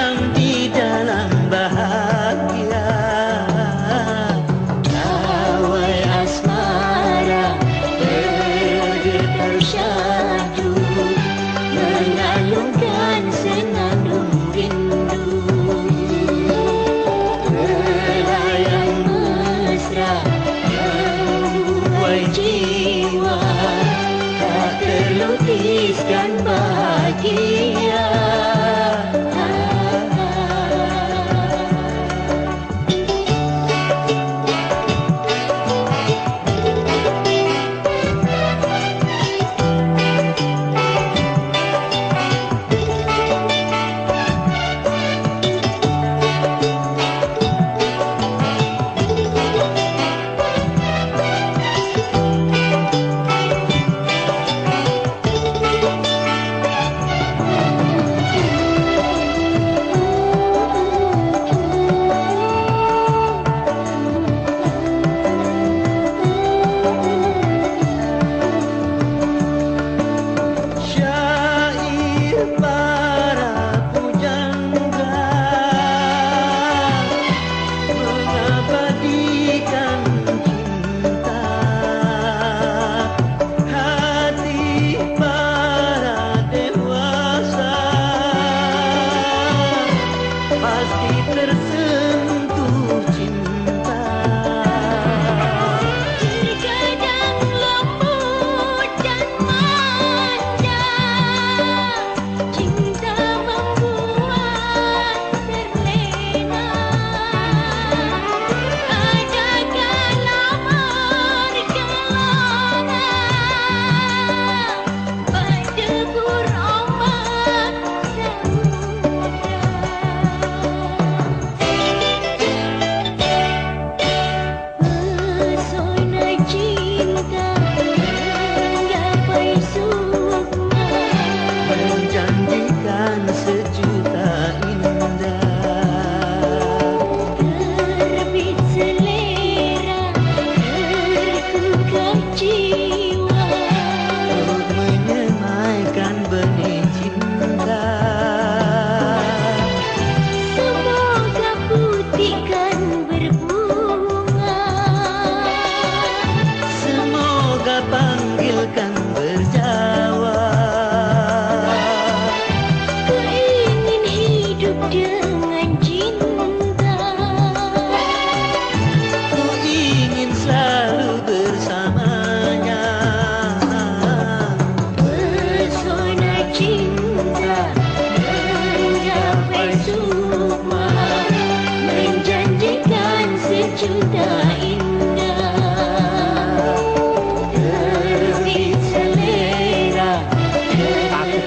lang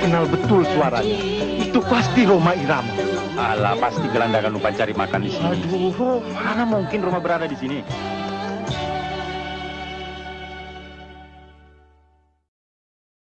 kenal betul suaranya. Itu pasti Roma Irama. Alah, pasti gelandangan lupa cari makan di sini. Aduh, mana mungkin Roma berada di sini?